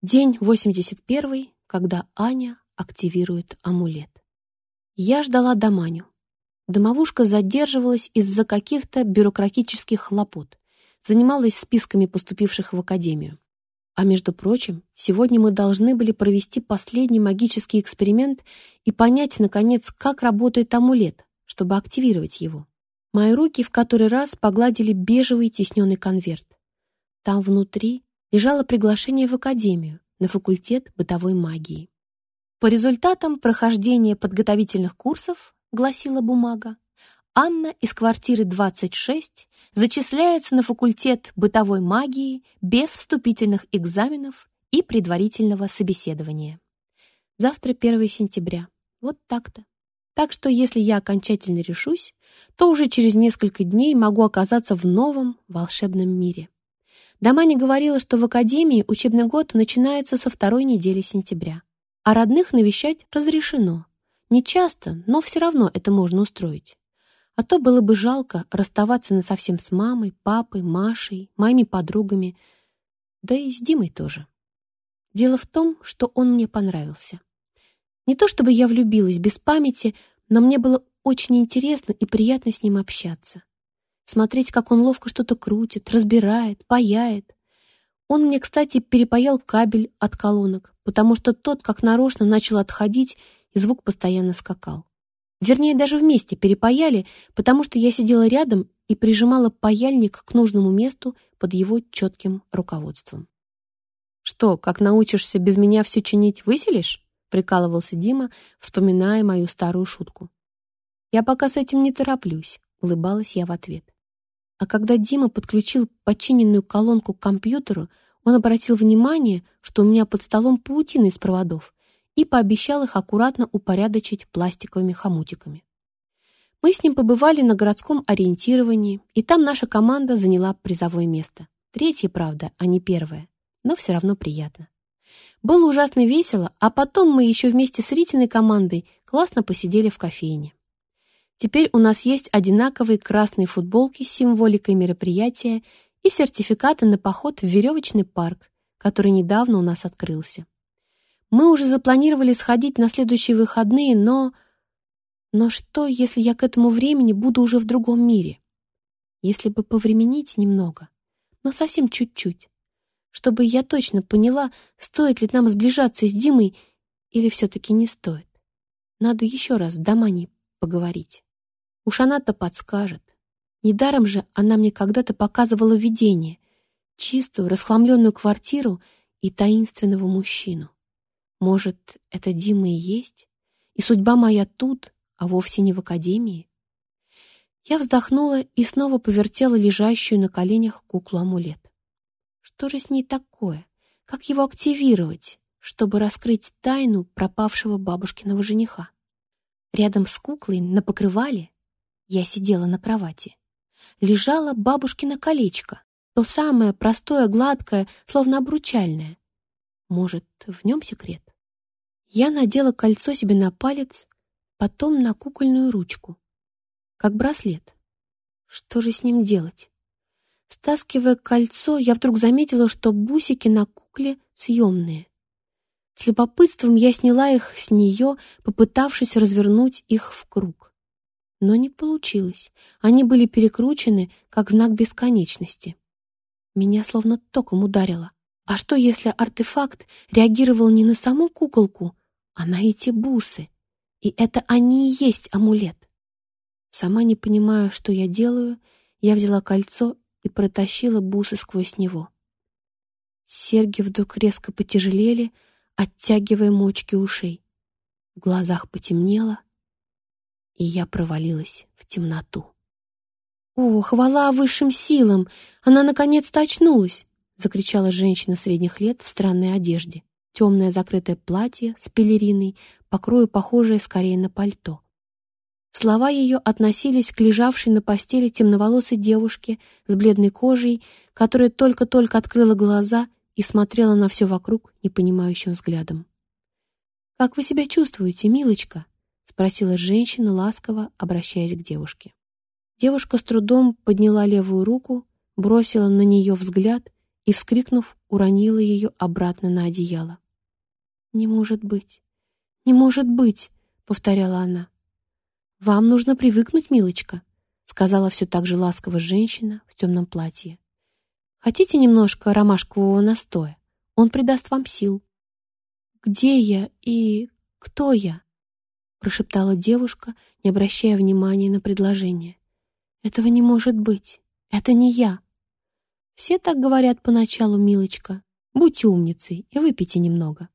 День 81, когда Аня активирует амулет. Я ждала Доманю. Домовушка задерживалась из-за каких-то бюрократических хлопот, занималась списками поступивших в академию. А между прочим, сегодня мы должны были провести последний магический эксперимент и понять, наконец, как работает амулет, чтобы активировать его. Мои руки в который раз погладили бежевый тисненный конверт. Там внутри лежало приглашение в академию на факультет бытовой магии. По результатам прохождения подготовительных курсов, гласила бумага, Анна из квартиры 26 зачисляется на факультет бытовой магии без вступительных экзаменов и предварительного собеседования. Завтра 1 сентября. Вот так-то. Так что если я окончательно решусь, то уже через несколько дней могу оказаться в новом волшебном мире. Дамани говорила, что в академии учебный год начинается со второй недели сентября, а родных навещать разрешено. Не часто, но все равно это можно устроить. А то было бы жалко расставаться насовсем с мамой, папой, Машей, моими подругами, да и с Димой тоже. Дело в том, что он мне понравился. Не то чтобы я влюбилась без памяти, но мне было очень интересно и приятно с ним общаться смотреть, как он ловко что-то крутит, разбирает, паяет. Он мне, кстати, перепаял кабель от колонок, потому что тот, как нарочно, начал отходить, и звук постоянно скакал. Вернее, даже вместе перепаяли, потому что я сидела рядом и прижимала паяльник к нужному месту под его четким руководством. «Что, как научишься без меня все чинить, выселишь?» — прикалывался Дима, вспоминая мою старую шутку. «Я пока с этим не тороплюсь», — улыбалась я в ответ. А когда Дима подключил починенную колонку к компьютеру, он обратил внимание, что у меня под столом паутина из проводов, и пообещал их аккуратно упорядочить пластиковыми хомутиками. Мы с ним побывали на городском ориентировании, и там наша команда заняла призовое место. Третье, правда, а не первое, но все равно приятно. Было ужасно весело, а потом мы еще вместе с Ритиной командой классно посидели в кофейне. Теперь у нас есть одинаковые красные футболки с символикой мероприятия и сертификаты на поход в веревочный парк, который недавно у нас открылся. Мы уже запланировали сходить на следующие выходные, но... Но что, если я к этому времени буду уже в другом мире? Если бы повременить немного, но совсем чуть-чуть, чтобы я точно поняла, стоит ли нам сближаться с Димой или все-таки не стоит. Надо еще раз с Домани поговорить. Уж она-то подскажет. Недаром же она мне когда-то показывала видение, чистую, расхламленную квартиру и таинственного мужчину. Может, это Дима и есть? И судьба моя тут, а вовсе не в академии? Я вздохнула и снова повертела лежащую на коленях куклу-амулет. Что же с ней такое? Как его активировать, чтобы раскрыть тайну пропавшего бабушкиного жениха? Рядом с куклой на покрывале я сидела на кровати. Лежало бабушкино колечко, то самое простое, гладкое, словно обручальное. Может, в нем секрет? Я надела кольцо себе на палец, потом на кукольную ручку, как браслет. Что же с ним делать? Стаскивая кольцо, я вдруг заметила, что бусики на кукле съемные. С любопытством я сняла их с нее, попытавшись развернуть их в круг. Но не получилось. Они были перекручены, как знак бесконечности. Меня словно током ударило. А что, если артефакт реагировал не на саму куколку, а на эти бусы? И это они и есть амулет. Сама не понимая, что я делаю, я взяла кольцо и протащила бусы сквозь него. Серьги вдруг резко потяжелели, оттягивая мочки ушей. В глазах потемнело, и я провалилась в темноту. «О, хвала высшим силам! Она наконец-то очнулась!» — закричала женщина средних лет в странной одежде. Темное закрытое платье с пелериной, по крою похожее скорее на пальто. Слова ее относились к лежавшей на постели темноволосой девушке с бледной кожей, которая только-только открыла глаза и смотрела на все вокруг непонимающим взглядом. «Как вы себя чувствуете, милочка?» — спросила женщина, ласково обращаясь к девушке. Девушка с трудом подняла левую руку, бросила на нее взгляд и, вскрикнув, уронила ее обратно на одеяло. «Не может быть! Не может быть!» — повторяла она. «Вам нужно привыкнуть, милочка», — сказала все так же ласково женщина в темном платье. «Хотите немножко ромашкового настоя? Он придаст вам сил». «Где я и кто я?» — прошептала девушка, не обращая внимания на предложение. «Этого не может быть. Это не я». «Все так говорят поначалу, милочка. Будьте умницей и выпейте немного».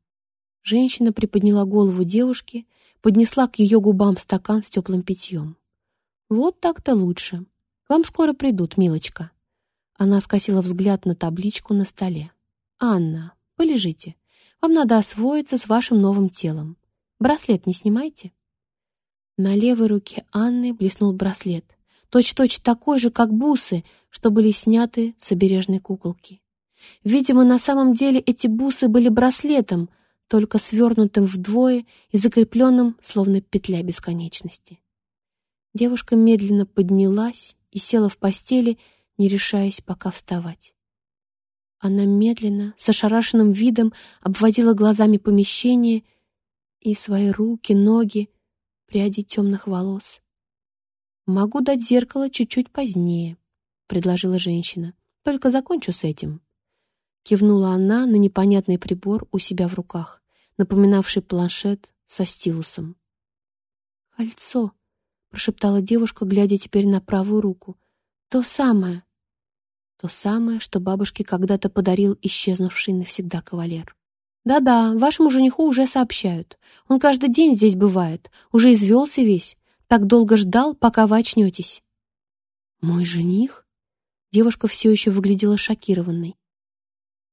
Женщина приподняла голову девушки, поднесла к ее губам стакан с теплым питьем. «Вот так-то лучше. К вам скоро придут, милочка». Она скосила взгляд на табличку на столе. «Анна, полежите. Вам надо освоиться с вашим новым телом. Браслет не снимайте». На левой руке Анны блеснул браслет, точь-точь такой же, как бусы, что были сняты с обережной куколки. Видимо, на самом деле эти бусы были браслетом — только свернутым вдвое и закрепленным, словно петля бесконечности. Девушка медленно поднялась и села в постели, не решаясь пока вставать. Она медленно, с ошарашенным видом обводила глазами помещение и свои руки, ноги, пряди темных волос. «Могу дать зеркало чуть-чуть позднее», — предложила женщина. «Только закончу с этим». Кивнула она на непонятный прибор у себя в руках напоминавший планшет со стилусом. «Кольцо», — прошептала девушка, глядя теперь на правую руку. «То самое». То самое, что бабушке когда-то подарил исчезнувший навсегда кавалер. «Да-да, вашему жениху уже сообщают. Он каждый день здесь бывает, уже извелся весь. Так долго ждал, пока вы очнетесь». «Мой жених?» Девушка все еще выглядела шокированной.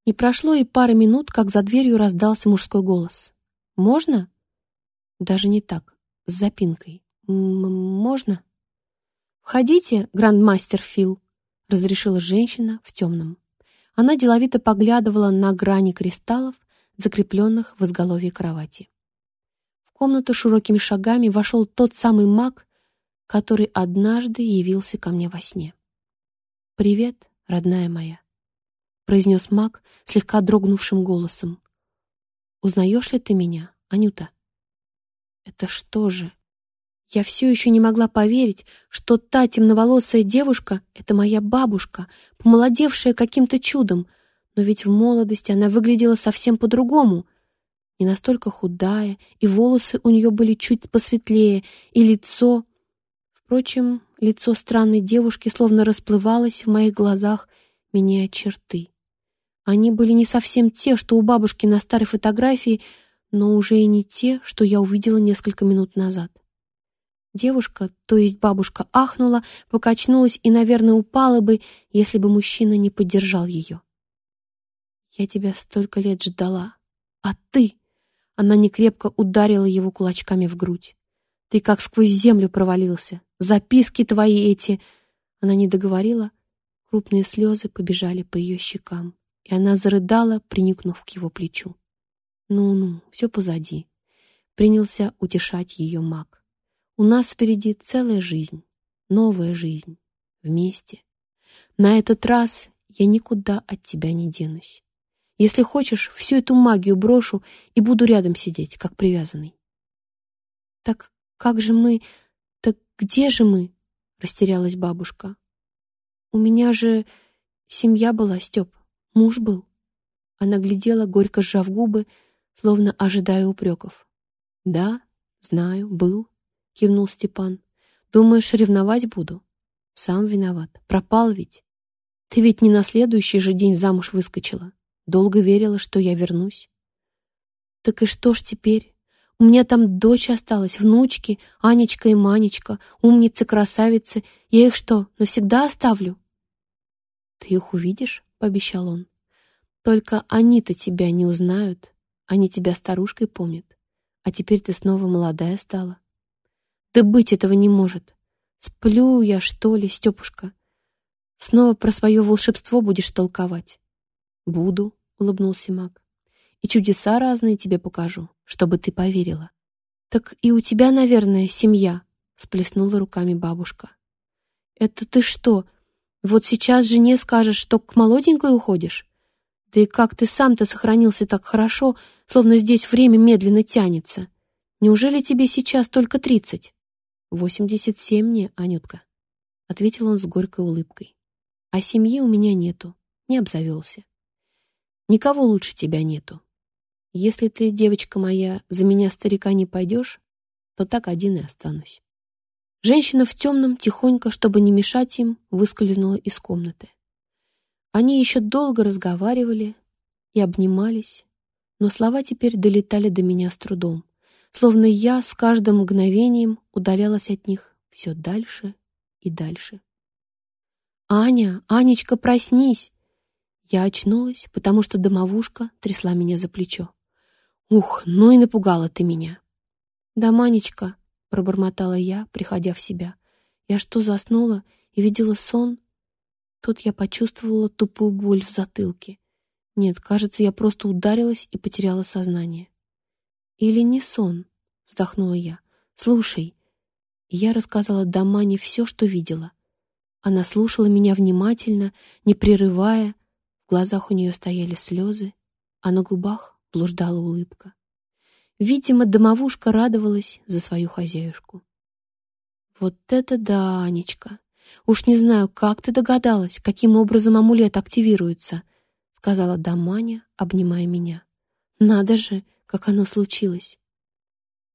Не прошло и пары минут, как за дверью раздался мужской голос. «Можно?» Даже не так, с запинкой. «Можно?» «Входите, грандмастер Фил», — разрешила женщина в темном. Она деловито поглядывала на грани кристаллов, закрепленных в изголовье кровати. В комнату широкими шагами вошел тот самый маг, который однажды явился ко мне во сне. «Привет, родная моя» произнес маг слегка дрогнувшим голосом. «Узнаешь ли ты меня, Анюта?» «Это что же?» Я все еще не могла поверить, что та темноволосая девушка — это моя бабушка, помолодевшая каким-то чудом, но ведь в молодости она выглядела совсем по-другому. Не настолько худая, и волосы у нее были чуть посветлее, и лицо... Впрочем, лицо странной девушки словно расплывалось в моих глазах, меняя черты. Они были не совсем те, что у бабушки на старой фотографии, но уже и не те, что я увидела несколько минут назад. Девушка, то есть бабушка, ахнула, покачнулась и, наверное, упала бы, если бы мужчина не поддержал ее. «Я тебя столько лет ждала. А ты?» Она некрепко ударила его кулачками в грудь. «Ты как сквозь землю провалился. Записки твои эти...» Она не договорила. Крупные слезы побежали по ее щекам и она зарыдала, приникнув к его плечу. «Ну-ну, все позади», — принялся утешать ее маг. «У нас впереди целая жизнь, новая жизнь, вместе. На этот раз я никуда от тебя не денусь. Если хочешь, всю эту магию брошу и буду рядом сидеть, как привязанный». «Так как же мы... Так где же мы?» — растерялась бабушка. «У меня же семья была, Степ. Муж был. Она глядела, горько сжав губы, словно ожидая упреков. «Да, знаю, был», — кивнул Степан. «Думаешь, ревновать буду? Сам виноват. Пропал ведь. Ты ведь не на следующий же день замуж выскочила. Долго верила, что я вернусь». «Так и что ж теперь? У меня там дочь осталась, внучки, Анечка и Манечка, умницы, красавицы. Я их что, навсегда оставлю?» «Ты их увидишь?» пообещал он. «Только они-то тебя не узнают. Они тебя старушкой помнят. А теперь ты снова молодая стала». «Да быть этого не может. Сплю я, что ли, Степушка? Снова про свое волшебство будешь толковать?» «Буду», — улыбнулся маг. «И чудеса разные тебе покажу, чтобы ты поверила». «Так и у тебя, наверное, семья», — сплеснула руками бабушка. «Это ты что, вот сейчас жене скажешь, что к молоденькой уходишь? Да и как ты сам-то сохранился так хорошо, словно здесь время медленно тянется? Неужели тебе сейчас только тридцать? Восемьдесят семь мне, Анютка, — ответил он с горькой улыбкой. А семьи у меня нету, не обзавелся. Никого лучше тебя нету. Если ты, девочка моя, за меня старика не пойдешь, то так один и останусь. Женщина в темном, тихонько, чтобы не мешать им, выскользнула из комнаты. Они еще долго разговаривали и обнимались, но слова теперь долетали до меня с трудом, словно я с каждым мгновением удалялась от них все дальше и дальше. «Аня, Анечка, проснись!» Я очнулась, потому что домовушка трясла меня за плечо. «Ух, ну и напугала ты меня!» «Да, Манечка, пробормотала я, приходя в себя. Я что, заснула и видела сон? Тут я почувствовала тупую боль в затылке. Нет, кажется, я просто ударилась и потеряла сознание. Или не сон, вздохнула я. Слушай. я рассказала Дамане все, что видела. Она слушала меня внимательно, не прерывая. В глазах у нее стояли слезы, а на губах блуждала улыбка. Видимо, домовушка радовалась за свою хозяюшку. «Вот это да, Анечка! Уж не знаю, как ты догадалась, каким образом амулет активируется», сказала Даманя, обнимая меня. «Надо же, как оно случилось!»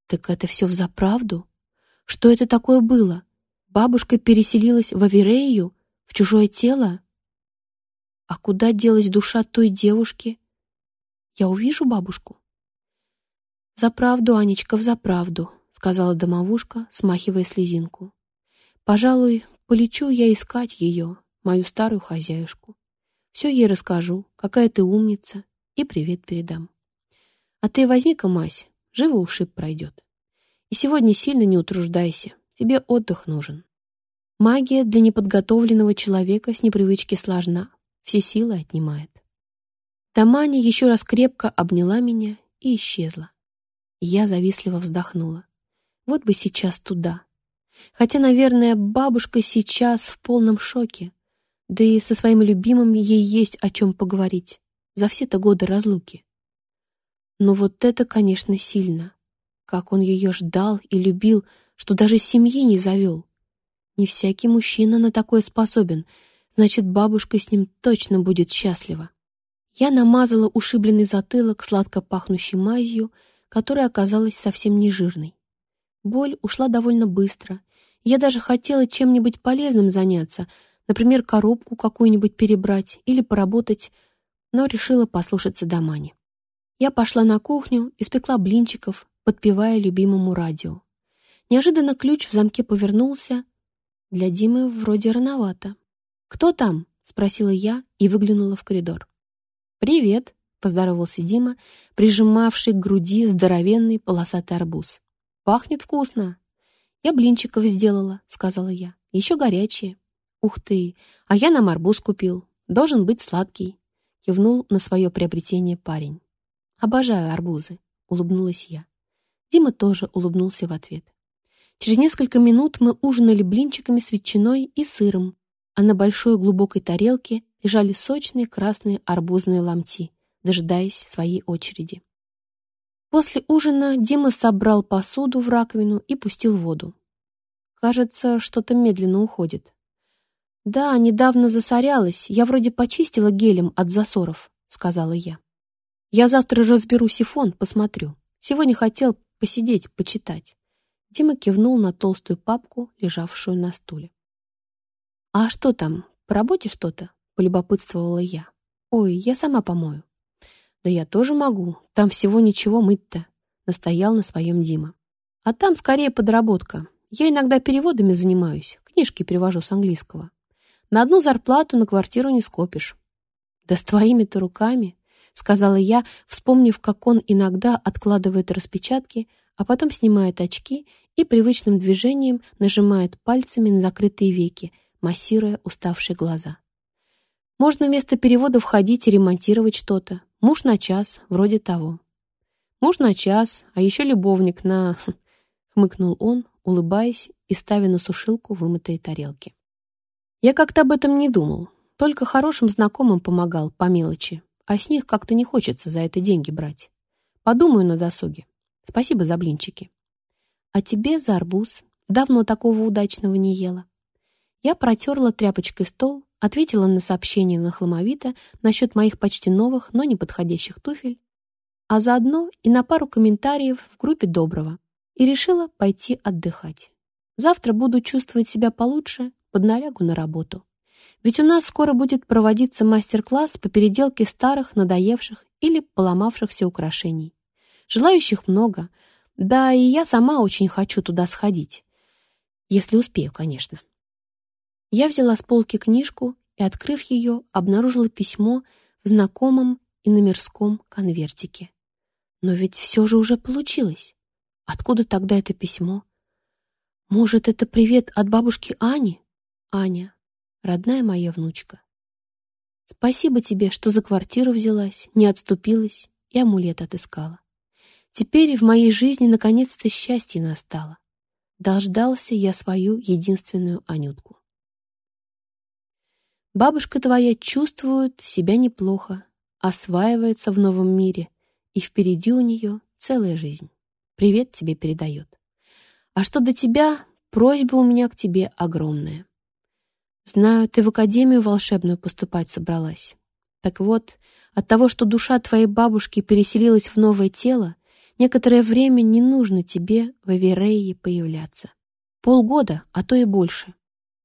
«Так это все взаправду? Что это такое было? Бабушка переселилась в Аверею, в чужое тело? А куда делась душа той девушки? Я увижу бабушку?» «За правду, Анечка, за правду», — сказала домовушка, смахивая слезинку. «Пожалуй, полечу я искать ее, мою старую хозяюшку. Все ей расскажу, какая ты умница, и привет передам. А ты возьми-ка мазь, живо ушиб пройдет. И сегодня сильно не утруждайся, тебе отдых нужен. Магия для неподготовленного человека с непривычки сложна, все силы отнимает». Таманя еще раз крепко обняла меня и исчезла. Я завистливо вздохнула. Вот бы сейчас туда. Хотя, наверное, бабушка сейчас в полном шоке. Да и со своим любимым ей есть о чем поговорить. За все-то годы разлуки. Но вот это, конечно, сильно. Как он ее ждал и любил, что даже семьи не завел. Не всякий мужчина на такое способен, значит, бабушка с ним точно будет счастлива. Я намазала ушибленный затылок сладко пахнущей мазью, которая оказалась совсем не жирной. Боль ушла довольно быстро. Я даже хотела чем-нибудь полезным заняться, например, коробку какую-нибудь перебрать или поработать, но решила послушаться Дамани. Я пошла на кухню, испекла блинчиков, подпевая любимому радио. Неожиданно ключ в замке повернулся. Для Димы вроде рановато. «Кто там?» — спросила я и выглянула в коридор. «Привет!» — поздоровался Дима, прижимавший к груди здоровенный полосатый арбуз. «Пахнет вкусно!» «Я блинчиков сделала», — сказала я. «Еще горячие». «Ух ты! А я нам арбуз купил. Должен быть сладкий», — кивнул на свое приобретение парень. «Обожаю арбузы», — улыбнулась я. Дима тоже улыбнулся в ответ. Через несколько минут мы ужинали блинчиками с ветчиной и сыром, а на большой глубокой тарелке лежали сочные красные арбузные ломти дожидаясь своей очереди. После ужина Дима собрал посуду в раковину и пустил воду. Кажется, что-то медленно уходит. «Да, недавно засорялась. Я вроде почистила гелем от засоров», — сказала я. «Я завтра разберу сифон, посмотрю. Сегодня хотел посидеть, почитать». Дима кивнул на толстую папку, лежавшую на стуле. «А что там, по работе что-то?» — полюбопытствовала я. «Ой, я сама помою». «Да я тоже могу. Там всего ничего мыть-то», — настоял на своем Дима. «А там скорее подработка. Я иногда переводами занимаюсь, книжки перевожу с английского. На одну зарплату на квартиру не скопишь». «Да с твоими-то руками», — сказала я, вспомнив, как он иногда откладывает распечатки, а потом снимает очки и привычным движением нажимает пальцами на закрытые веки, массируя уставшие глаза. Можно вместо перевода входить и ремонтировать что-то, Муж на час, вроде того. Муж на час, а еще любовник на... Хмыкнул он, улыбаясь и ставя на сушилку вымытые тарелки. Я как-то об этом не думал, только хорошим знакомым помогал по мелочи, а с них как-то не хочется за это деньги брать. Подумаю на досуге. Спасибо за блинчики. А тебе за арбуз. Давно такого удачного не ела. Я протерла тряпочкой стол, ответила на сообщение на хламовито насчет моих почти новых, но не подходящих туфель, а заодно и на пару комментариев в группе Доброго, и решила пойти отдыхать. Завтра буду чувствовать себя получше, подналягу на работу. Ведь у нас скоро будет проводиться мастер-класс по переделке старых, надоевших или поломавшихся украшений. Желающих много, да и я сама очень хочу туда сходить. Если успею, конечно. Я взяла с полки книжку и, открыв ее, обнаружила письмо в знакомом и номерском конвертике. Но ведь все же уже получилось. Откуда тогда это письмо? Может, это привет от бабушки Ани? Аня, родная моя внучка. Спасибо тебе, что за квартиру взялась, не отступилась и амулет отыскала. Теперь в моей жизни наконец-то счастье настало. Дождался я свою единственную Анютку. Бабушка твоя чувствует себя неплохо, осваивается в новом мире, и впереди у нее целая жизнь. Привет тебе передает. А что до тебя, просьба у меня к тебе огромная. Знаю, ты в академию волшебную поступать собралась. Так вот, от того, что душа твоей бабушки переселилась в новое тело, некоторое время не нужно тебе в Эверее появляться. Полгода, а то и больше.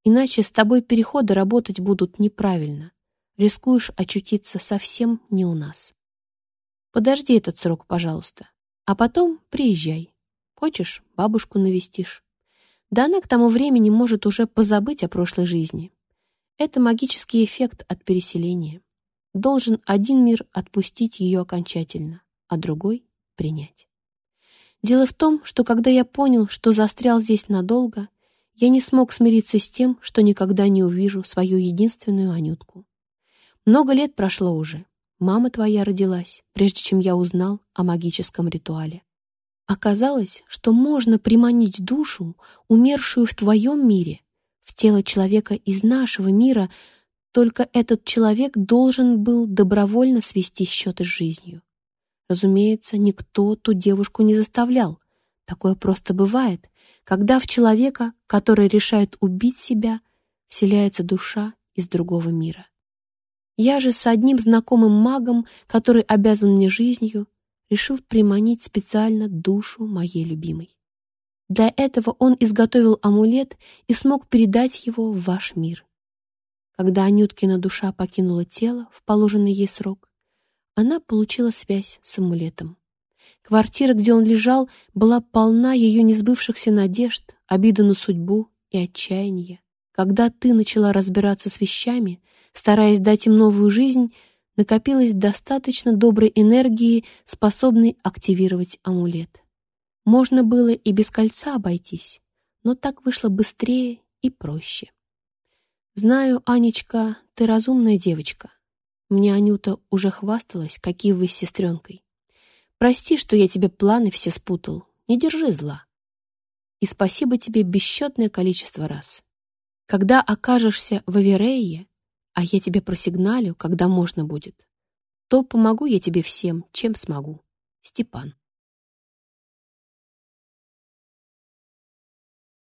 Иначе с тобой переходы работать будут неправильно. Рискуешь очутиться совсем не у нас. Подожди этот срок, пожалуйста. А потом приезжай. Хочешь, бабушку навестишь. Да она к тому времени может уже позабыть о прошлой жизни. Это магический эффект от переселения. Должен один мир отпустить ее окончательно, а другой — принять. Дело в том, что когда я понял, что застрял здесь надолго, я не смог смириться с тем, что никогда не увижу свою единственную Анютку. Много лет прошло уже. Мама твоя родилась, прежде чем я узнал о магическом ритуале. Оказалось, что можно приманить душу, умершую в твоем мире, в тело человека из нашего мира, только этот человек должен был добровольно свести счеты с жизнью. Разумеется, никто ту девушку не заставлял. Такое просто бывает, когда в человека, который решает убить себя, вселяется душа из другого мира. Я же с одним знакомым магом, который обязан мне жизнью, решил приманить специально душу моей любимой. Для этого он изготовил амулет и смог передать его в ваш мир. Когда Анюткина душа покинула тело в положенный ей срок, она получила связь с амулетом. Квартира, где он лежал, была полна ее несбывшихся надежд, обиды на судьбу и отчаяния. Когда ты начала разбираться с вещами, стараясь дать им новую жизнь, накопилось достаточно доброй энергии, способной активировать амулет. Можно было и без кольца обойтись, но так вышло быстрее и проще. Знаю, Анечка, ты разумная девочка. Мне Анюта уже хвасталась, какие вы с сестренкой. Прости, что я тебе планы все спутал. Не держи зла. И спасибо тебе бесчетное количество раз. Когда окажешься в Аверее, а я тебе просигналю, когда можно будет, то помогу я тебе всем, чем смогу. Степан.